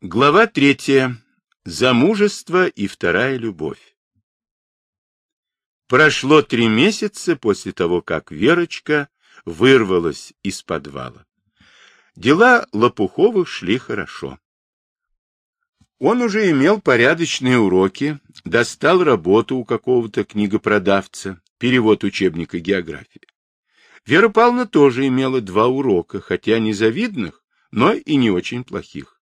Глава третья. Замужество и вторая любовь. Прошло три месяца после того, как Верочка вырвалась из подвала. Дела Лопуховых шли хорошо. Он уже имел порядочные уроки, достал работу у какого-то книгопродавца, перевод учебника географии. Вера Павловна тоже имела два урока, хотя незавидных, но и не очень плохих.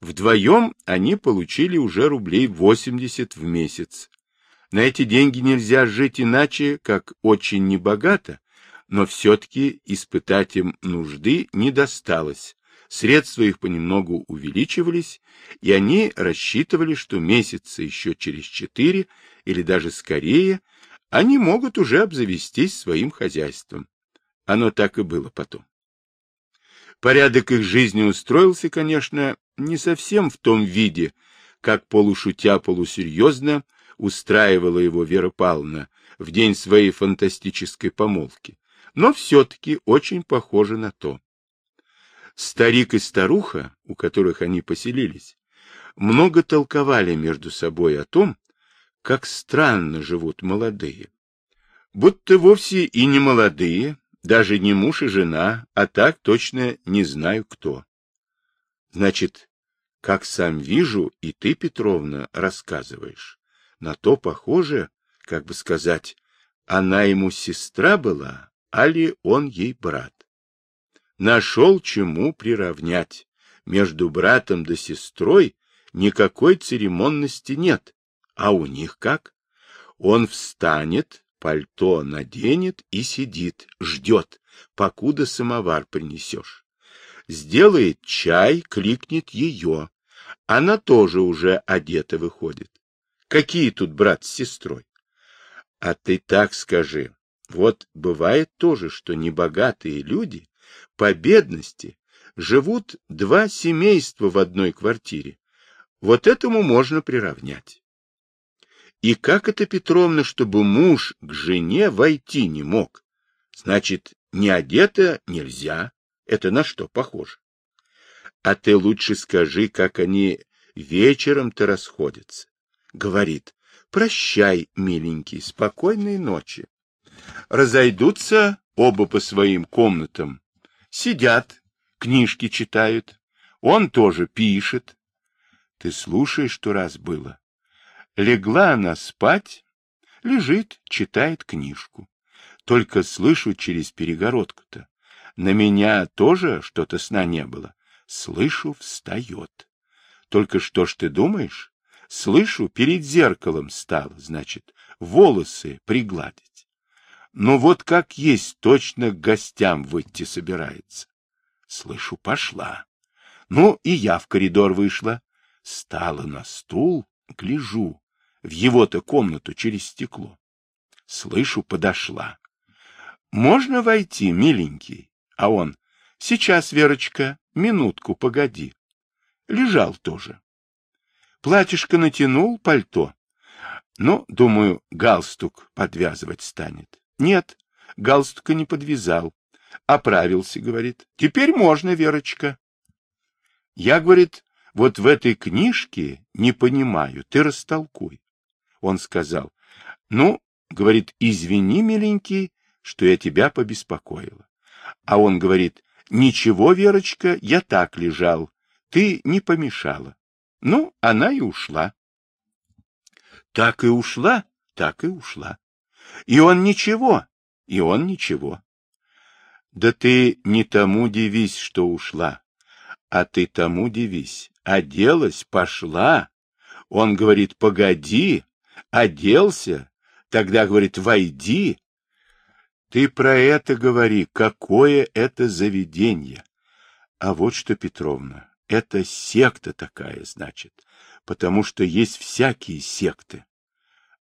Вдвоем они получили уже рублей 80 в месяц. На эти деньги нельзя жить иначе, как очень небогато, но все-таки испытать им нужды не досталось. Средства их понемногу увеличивались, и они рассчитывали, что месяца еще через четыре или даже скорее они могут уже обзавестись своим хозяйством. Оно так и было потом. Порядок их жизни устроился, конечно, не совсем в том виде, как полушутя полусерьезно устраивала его Вера Павловна в день своей фантастической помолвки, но все-таки очень похоже на то. Старик и старуха, у которых они поселились, много толковали между собой о том, как странно живут молодые. Будто вовсе и не молодые, даже не муж и жена, а так точно не знаю кто. Значит, как сам вижу, и ты, Петровна, рассказываешь. На то похоже, как бы сказать, она ему сестра была, а ли он ей брат. Нашел чему приравнять. Между братом да сестрой никакой церемонности нет. А у них как? Он встанет, пальто наденет и сидит, ждет, покуда самовар принесешь. Сделает чай, кликнет ее. Она тоже уже одета выходит. Какие тут брат с сестрой? А ты так скажи. Вот бывает тоже, что небогатые люди по бедности живут два семейства в одной квартире. Вот этому можно приравнять. И как это, Петровна, чтобы муж к жене войти не мог? Значит, не одета нельзя. Это на что похоже? А ты лучше скажи, как они вечером-то расходятся. Говорит, прощай, миленький, спокойной ночи. Разойдутся оба по своим комнатам. Сидят, книжки читают. Он тоже пишет. Ты слушаешь, что раз было? Легла она спать, лежит, читает книжку. Только слышу через перегородку-то. На меня тоже что-то сна не было. Слышу, встает. Только что ж ты думаешь? Слышу, перед зеркалом стала, значит, волосы пригладить. Ну вот как есть, точно к гостям выйти собирается. Слышу, пошла. Ну, и я в коридор вышла. Стала на стул, гляжу в его-то комнату через стекло. Слышу, подошла. «Можно войти, миленький?» А он, «Сейчас, Верочка, минутку, погоди». Лежал тоже. Платьишко натянул, пальто. Ну, думаю, галстук подвязывать станет. Нет, галстука не подвязал. Оправился, говорит. Теперь можно, Верочка. Я, говорит, вот в этой книжке не понимаю, ты растолкуй. Он сказал, ну, говорит, извини, миленький, что я тебя побеспокоила. А он говорит, ничего, Верочка, я так лежал, ты не помешала. Ну, она и ушла. Так и ушла, так и ушла. И он ничего, и он ничего. Да ты не тому дивись, что ушла, а ты тому дивись. Оделась, пошла. Он говорит, погоди, оделся, тогда, говорит, войди. Ты про это говори, какое это заведение. А вот что, Петровна, это секта такая, значит, потому что есть всякие секты.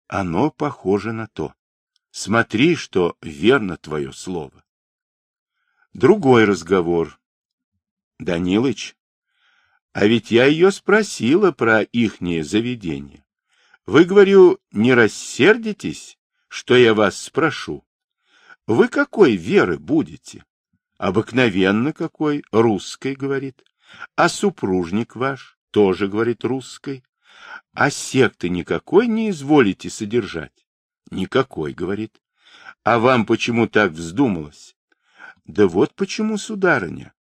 Оно похоже на то. Смотри, что верно твое слово. Другой разговор. Данилыч, а ведь я ее спросила про ихнее заведение. Вы, говорю, не рассердитесь, что я вас спрошу? Вы какой веры будете? Обыкновенно какой, русской, говорит. А супружник ваш, тоже, говорит, русской. А секты никакой не изволите содержать? Никакой, говорит. А вам почему так вздумалось? Да вот почему, сударыня.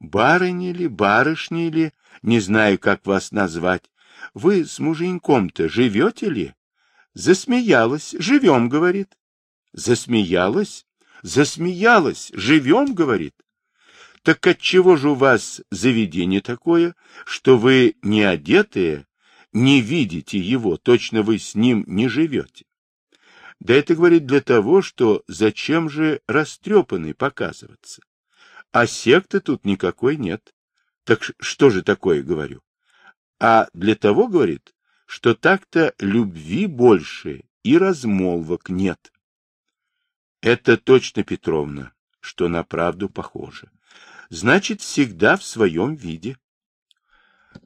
Барыня ли, барышня ли, не знаю, как вас назвать. Вы с муженьком-то живете ли? Засмеялась. Живем, говорит. Засмеялась? Засмеялась. Живем, говорит. Так отчего же у вас заведение такое, что вы не одетые, не видите его, точно вы с ним не живете? Да это, говорит, для того, что зачем же растрепанный показываться? А секты тут никакой нет. Так что же такое, говорю? А для того, говорит, что так-то любви больше и размолвок нет. Это точно, Петровна, что на правду похоже. Значит, всегда в своем виде.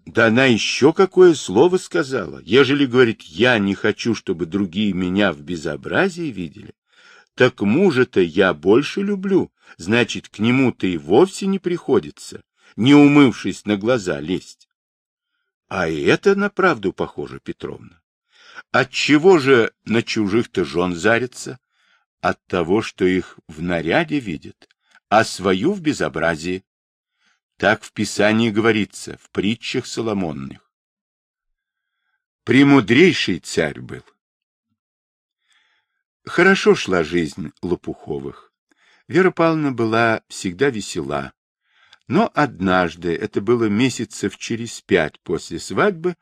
Да она еще какое слово сказала. Ежели, говорит, я не хочу, чтобы другие меня в безобразии видели, так мужа-то я больше люблю, значит, к нему-то и вовсе не приходится, не умывшись на глаза лезть. А это на правду похоже, Петровна. Отчего же на чужих-то жен зарится? От того, что их в наряде видят, а свою в безобразии. Так в Писании говорится, в притчах Соломонных. Премудрейший царь был. Хорошо шла жизнь Лопуховых. Вера Павловна была всегда весела. Но однажды, это было месяцев через пять после свадьбы,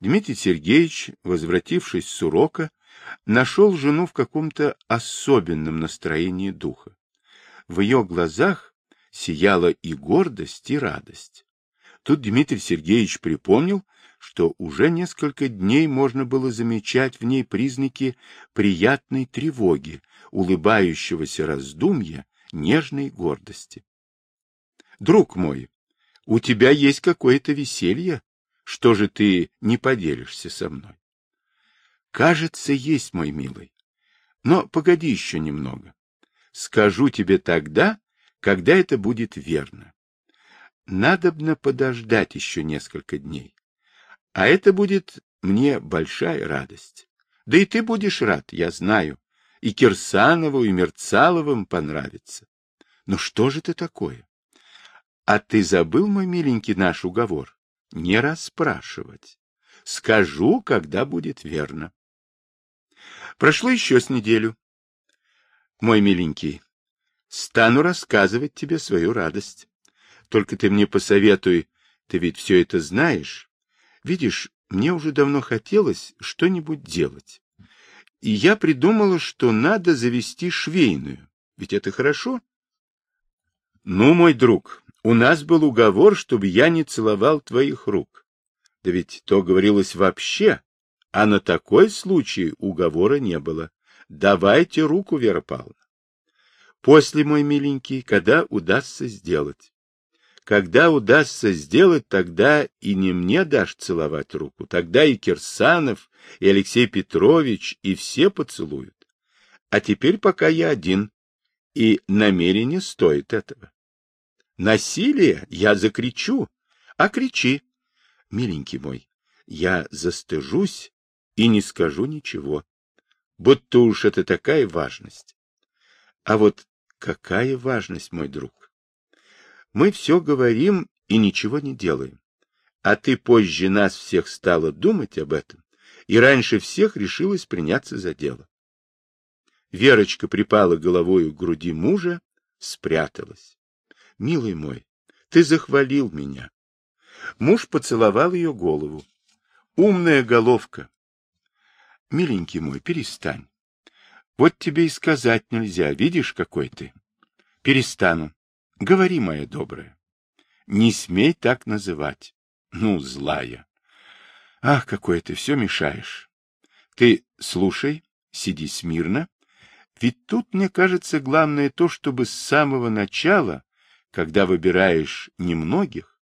Дмитрий Сергеевич, возвратившись с урока, нашел жену в каком-то особенном настроении духа. В ее глазах сияла и гордость, и радость. Тут Дмитрий Сергеевич припомнил, что уже несколько дней можно было замечать в ней признаки приятной тревоги, улыбающегося раздумья, нежной гордости. «Друг мой, у тебя есть какое-то веселье? Что же ты не поделишься со мной?» «Кажется, есть, мой милый. Но погоди еще немного. Скажу тебе тогда, когда это будет верно. Надобно подождать еще несколько дней. А это будет мне большая радость. Да и ты будешь рад, я знаю. И Кирсанову, и Мерцаловым понравится. Но что же ты такое? А ты забыл, мой миленький, наш уговор? Не расспрашивать. Скажу, когда будет верно. Прошло еще с неделю. Мой миленький, стану рассказывать тебе свою радость. Только ты мне посоветуй, ты ведь все это знаешь, Видишь, мне уже давно хотелось что-нибудь делать. И я придумала, что надо завести швейную. Ведь это хорошо? Ну, мой друг, у нас был уговор, чтобы я не целовал твоих рук. Да ведь то говорилось вообще, а на такой случай уговора не было. Давайте руку, Вера Павловна. После, мой миленький, когда удастся сделать. Когда удастся сделать, тогда и не мне дашь целовать руку, тогда и Кирсанов, и Алексей Петрович, и все поцелуют. А теперь пока я один, и намерение стоит этого. Насилие я закричу, а кричи. Миленький мой, я застыжусь и не скажу ничего, будто уж это такая важность. А вот какая важность, мой друг? Мы все говорим и ничего не делаем. А ты позже нас всех стала думать об этом, и раньше всех решилась приняться за дело. Верочка припала головою к груди мужа, спряталась. — Милый мой, ты захвалил меня. Муж поцеловал ее голову. Умная головка. — Миленький мой, перестань. Вот тебе и сказать нельзя, видишь, какой ты. Перестану. Говори, моя добрая. Не смей так называть. Ну, злая. Ах, какой ты все мешаешь. Ты слушай, сиди смирно. Ведь тут, мне кажется, главное то, чтобы с самого начала, когда выбираешь немногих,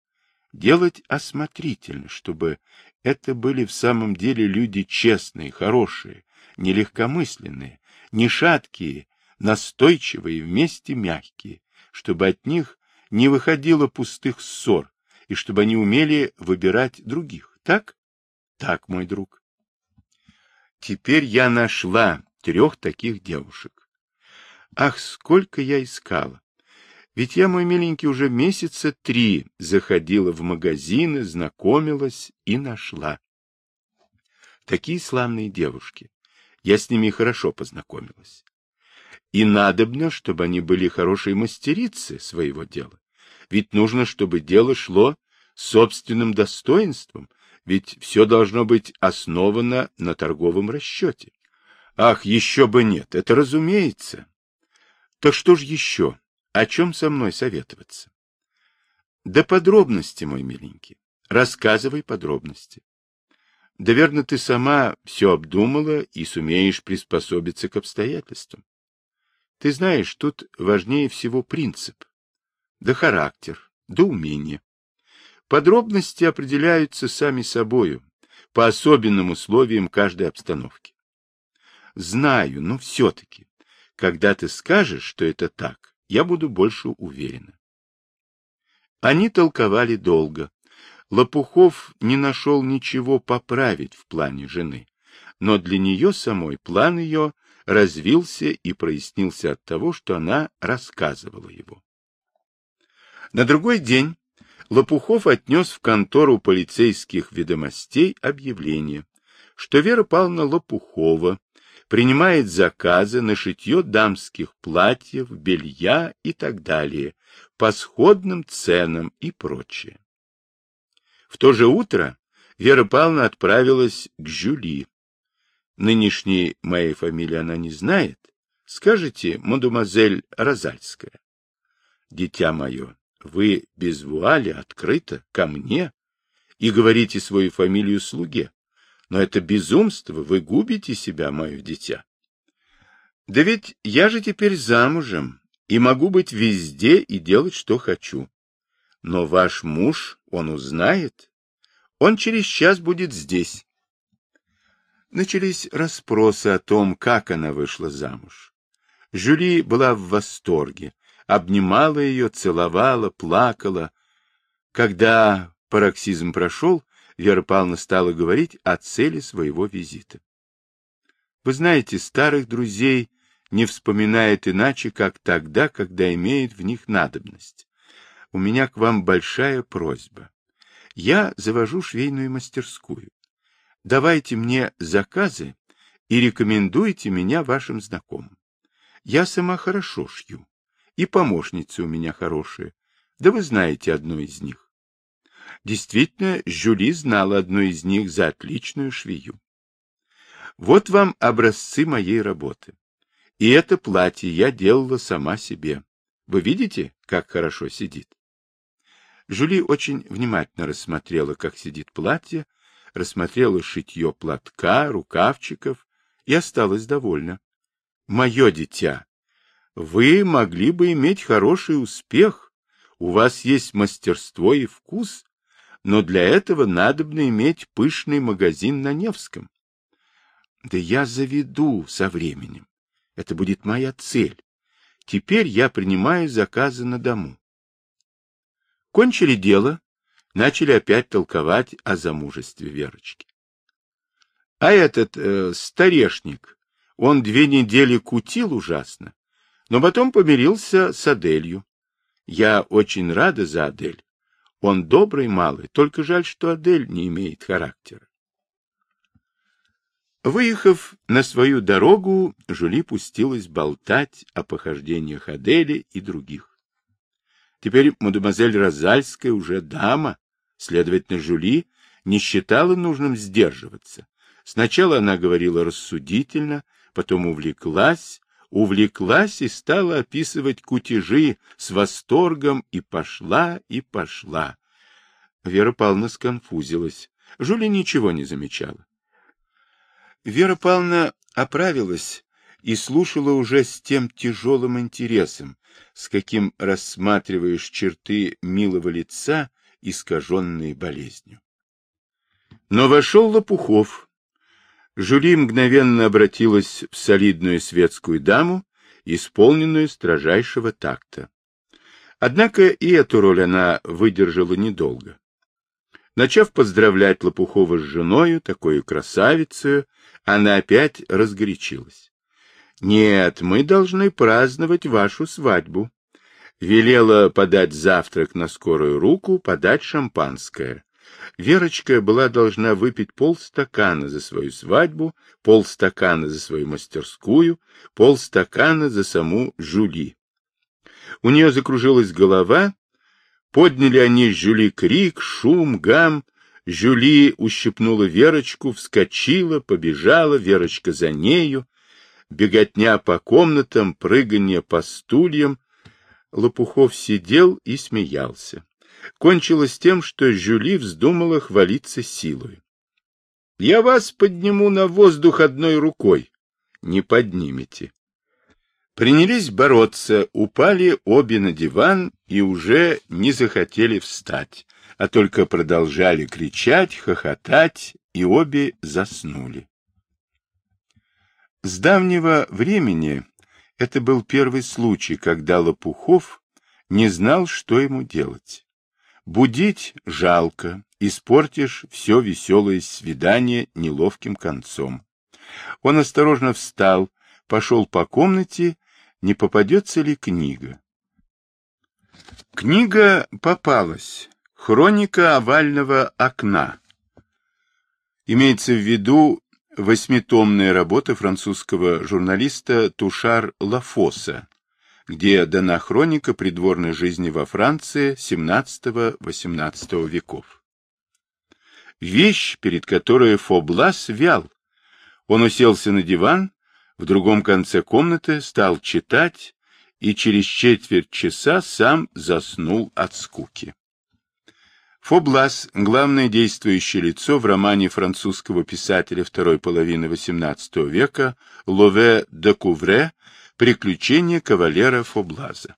делать осмотрительно, чтобы это были в самом деле люди честные, хорошие, нелегкомысленные, не шаткие, настойчивые, вместе мягкие, чтобы от них не выходило пустых ссор и чтобы они умели выбирать других. Так? Так, мой друг. Теперь я нашла трех таких девушек. Ах, сколько я искала! Ведь я, мой миленький, уже месяца три заходила в магазины, знакомилась и нашла. Такие славные девушки. Я с ними хорошо познакомилась. И надобно, чтобы они были хорошие мастерицы своего дела. Ведь нужно, чтобы дело шло собственным достоинством, ведь все должно быть основано на торговом расчете. Ах, еще бы нет, это разумеется. Так что ж еще? О чем со мной советоваться? Да подробности, мой миленький. Рассказывай подробности. Да верно, ты сама все обдумала и сумеешь приспособиться к обстоятельствам. Ты знаешь, тут важнее всего принцип, да характер, да умение. Подробности определяются сами собою, по особенным условиям каждой обстановки. Знаю, но все-таки, когда ты скажешь, что это так, я буду больше уверена. Они толковали долго. Лопухов не нашел ничего поправить в плане жены, но для нее самой план ее развился и прояснился от того, что она рассказывала его. На другой день Лопухов отнес в контору полицейских ведомостей объявление, что Вера Павловна Лопухова принимает заказы на шитье дамских платьев, белья и так далее, по сходным ценам и прочее. В то же утро Вера Павловна отправилась к Жюли. Нынешней моей фамилии она не знает. Скажите, мадемуазель Розальская. Дитя мое, вы без вуали открыто ко мне и говорите свою фамилию слуге. Но это безумство, вы губите себя, мое дитя. Да ведь я же теперь замужем и могу быть везде и делать, что хочу. Но ваш муж, он узнает. Он через час будет здесь. Начались расспросы о том, как она вышла замуж. Жюли была в восторге, обнимала ее, целовала, плакала. Когда пароксизм прошел, Вера Павловна стала говорить о цели своего визита. Вы знаете, старых друзей не вспоминает иначе, как тогда, когда имеет в них надобность. У меня к вам большая просьба. Я завожу швейную мастерскую. Давайте мне заказы и рекомендуйте меня вашим знакомым. Я сама хорошо шью. И помощницы у меня хорошие. Да вы знаете одну из них. Действительно, Жюли знала одну из них за отличную швею. Вот вам образцы моей работы. И это платье я делала сама себе. Вы видите, как хорошо сидит? Жюли очень внимательно рассмотрела, как сидит платье, рассмотрела шитье платка, рукавчиков и осталась довольна. Мое дитя, вы могли бы иметь хороший успех. У вас есть мастерство и вкус, но для этого надобно иметь пышный магазин на Невском. Да я заведу со временем. Это будет моя цель. Теперь я принимаю заказы на дому. Кончили дело, начали опять толковать о замужестве Верочки. А этот э, старешник, он две недели кутил ужасно, но потом помирился с Аделью. Я очень рада за Адель. Он добрый малый, только жаль, что Адель не имеет характера. Выехав на свою дорогу, Жули пустилась болтать о похождениях Адели и других. Теперь мадемуазель Розальская уже дама, следовательно, Жули не считала нужным сдерживаться. Сначала она говорила рассудительно, потом увлеклась, увлеклась и стала описывать кутежи с восторгом и пошла, и пошла. Вера Павловна сконфузилась. Жули ничего не замечала. Вера Павловна оправилась и слушала уже с тем тяжелым интересом, с каким рассматриваешь черты милого лица, искаженные болезнью. Но вошел Лопухов, Жюли мгновенно обратилась в солидную светскую даму, исполненную строжайшего такта. Однако и эту роль она выдержала недолго. Начав поздравлять Лопухова с женою, такой красавицей, она опять разгорячилась. «Нет, мы должны праздновать вашу свадьбу». Велела подать завтрак на скорую руку, подать шампанское. Верочка была должна выпить полстакана за свою свадьбу, полстакана за свою мастерскую, полстакана за саму Жули. У нее закружилась голова, подняли они с Жюли крик, шум, гам. Жюли ущипнула Верочку, вскочила, побежала, Верочка за нею. Беготня по комнатам, прыганье по стульям. Лопухов сидел и смеялся. Кончилось тем, что Жюли вздумала хвалиться силой. — Я вас подниму на воздух одной рукой. Не поднимете. Принялись бороться, упали обе на диван и уже не захотели встать, а только продолжали кричать, хохотать, и обе заснули. С давнего времени это был первый случай, когда Лопухов не знал, что ему делать. Будить жалко, испортишь все веселое свидание неловким концом. Он осторожно встал, пошел по комнате не попадется ли книга. Книга попалась. Хроника овального окна. Имеется в виду восьмитомная работа французского журналиста Тушар Лафоса, где дана хроника придворной жизни во Франции XVII-XVIII веков. Вещь, перед которой Фоблас вял. Он уселся на диван, в другом конце комнаты стал читать и через четверть часа сам заснул от скуки. Фоблас – главное действующее лицо в романе французского писателя второй половины XVIII века Лове де Кувре «Приключения кавалера Фоблаза».